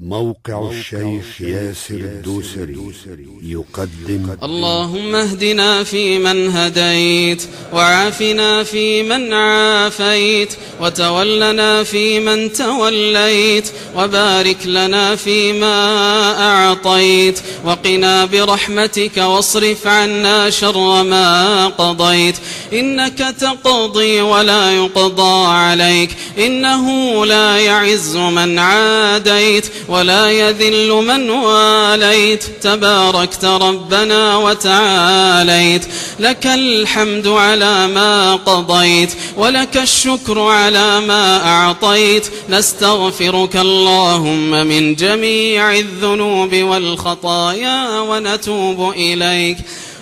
موقع الشيخ ياسر الدوسري يقدم. اللهم اهدنا فيمن هديت وعافنا فيمن عافيت وتولنا فيمن توليت وبارك لنا فيما أعطيت وقنا برحمتك واصرف عنا شر ما قضيت. إنك تقضي ولا يقضى عليك إنه لا يعز من عاديت. ولا يذل من واليت. تباركت ربنا وتعاليت. لك الحمد على ما قضيت ولك الشكر على ما أعطيت. نستغفرك اللهم من جميع الذنوب والخطايا ونتوب إليك.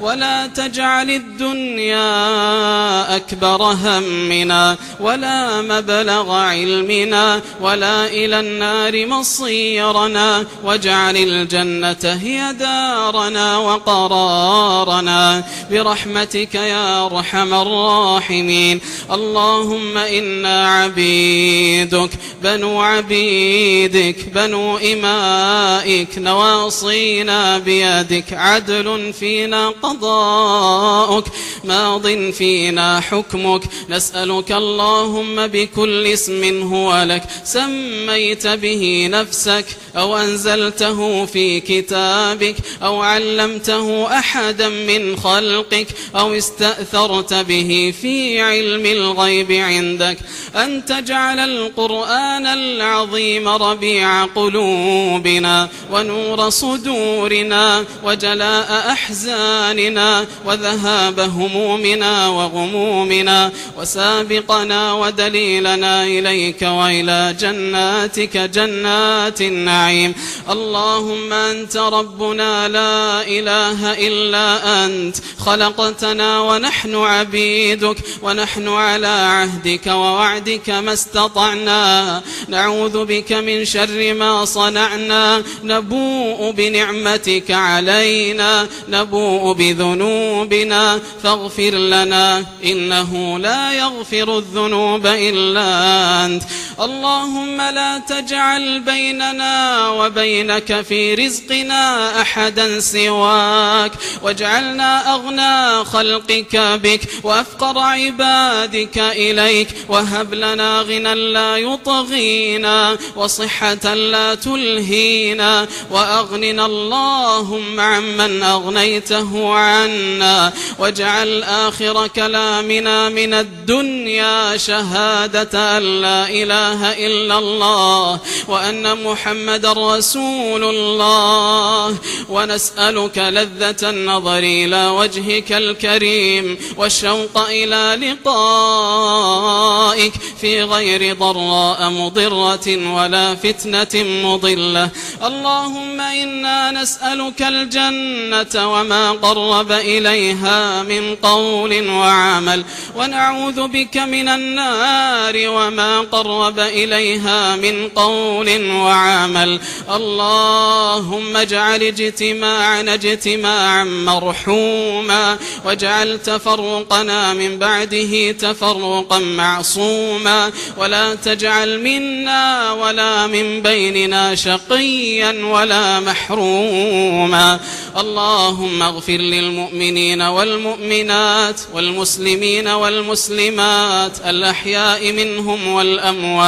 ولا تجعل الدنيا أكبر همنا ولا مبلغ علمنا ولا إلى النار مصيرنا واجعل الجنة هي دارنا وقرارنا برحمتك يا أرحم الراحمين. اللهم إنا عبيدك بنو عبيدك بنو إمائك نواصينا بيدك عدل فينا قضاؤك. ماض فينا حكمك. نسألك اللهم بكل اسم هو لك. سميت به نفسك أو أنزلته في كتابك أو علمته أحدا من خلقك أو استأثرت به في علم الغيب عندك. أن تجعل القرآن العظيم ربيع قلوبنا ونور صدورنا وجلاء أحزاننا وذهاب همومنا وغمومنا وسابقنا ودليلنا إليك وإلى جناتك جنات النعيم. اللهم أنت ربنا لا إله إلا أنت. خلقتنا ونحن عبيدك ونحن على عهدك ووعدك ما استطعنا. نعوذ بك من شر ما صنعنا. نبوء بنعمتك علينا. نبوء بذنوبنا فاغفر لنا إنه لا يغفر الذنوب إلا أنت. اللهم لا تجعل بيننا وبينك في رزقنا أحدا سواك. واجعلنا أغنى خلقك بك وأفقر عبادك إليك. وهب لنا غنى لا يطغينا وصحة لا تلهينا. وأغننا اللهم عمن أغنيته عنا. واجعل آخر كلامنا من الدنيا شهادة أن لا إله إلا الله وأن محمد رسول الله. ونسألك لذة النظر إلى وجهك الكريم والشوق إلى لقائك. في غير ضراء مضرة ولا فتنة مضلة. اللهم إنا نسألك الجنة وما قرب إليها من قول وعمل. ونعوذ بك من النار وما قرب إليها من قول وعمل. اللهم اجعل اجتماعنا اجتماعا مرحوما واجعل تفرقنا من بعده تفرقا معصوما. ولا تجعل منا ولا من بيننا شقيا ولا محروما. اللهم اغفر للمؤمنين والمؤمنات والمسلمين والمسلمات الأحياء منهم والأموات.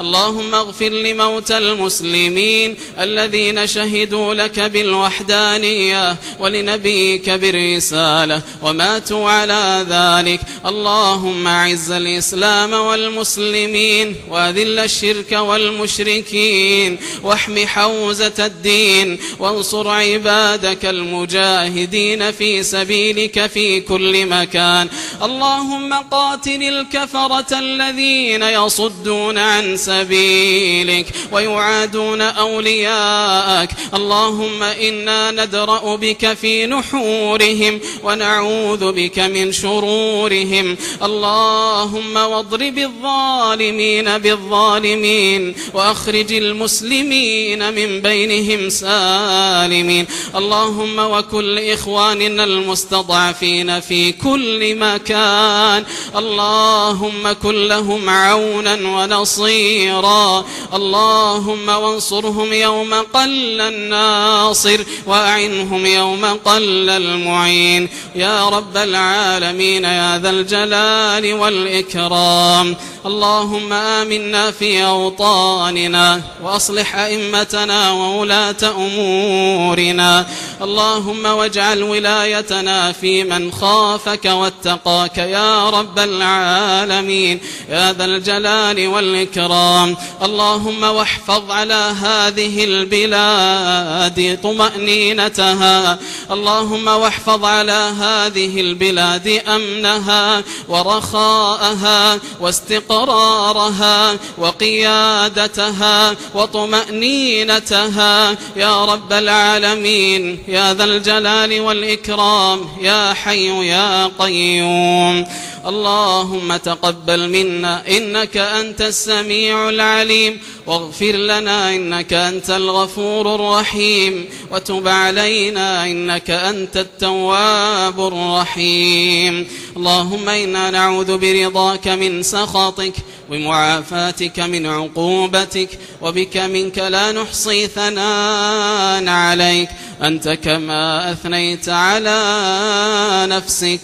اللهم اغفر لموتى المسلمين الذين شهدوا لك بالوحدانية ولنبيك بالرسالة وماتوا على ذلك. اللهم اعز الإسلام والمسلمين وأذل الشرك والمشركين واحم حوزة الدين وانصر عبادك المجاهدين في سبيلك في كل مكان. اللهم قاتل الكفرة الذين يصدون عن سبيلك ويعادون أولياءك. اللهم إنا ندرأ بك في نحورهم ونعوذ بك من شرورهم. اللهم واضرب الظالمين بالظالمين وأخرج المسلمين من بينهم سالمين. اللهم وكل إخواننا المستضعفين في كل مكان. اللهم كن لهم عونا ونصيرا اللهم وانصرهم يوم قل الناصر وأعنهم يوم قل المعين. يا رب العالمين يا ذا الجلال والإكرام. اللهم آمنا في أوطاننا وأصلح أئمتنا وولاة أمورنا. اللهم واجعل ولايتنا في من خافك واتقاك يا رب العالمين يا ذا الجلال والإكرام. اللهم واحفظ على هذه البلاد طمأنينتها. اللهم واحفظ على هذه البلاد أمنها ورخاءها واستقرارها وقيادتها وطمأنينتها. يا رب العالمين يا ذا الجلال والإكرام يا حي يا قيوم. اللهم تقبل منا إنك أنت السميع العليم. واغفر لنا إنك أنت الغفور الرحيم. وتب علينا إنك أنت التواب الرحيم. اللهم إنا نعوذ برضاك من سخطك ومعافاتك من عقوبتك وبك منك لا نحصي ثناء عليك. أنت كما أثنيت على نفسك.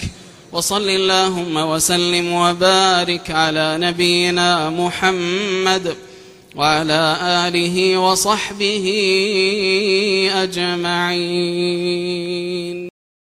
وصل اللهم وسلم وبارك على نبينا محمد وعلى آله وصحبه أجمعين.